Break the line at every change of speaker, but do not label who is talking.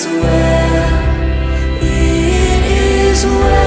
is well, it is well.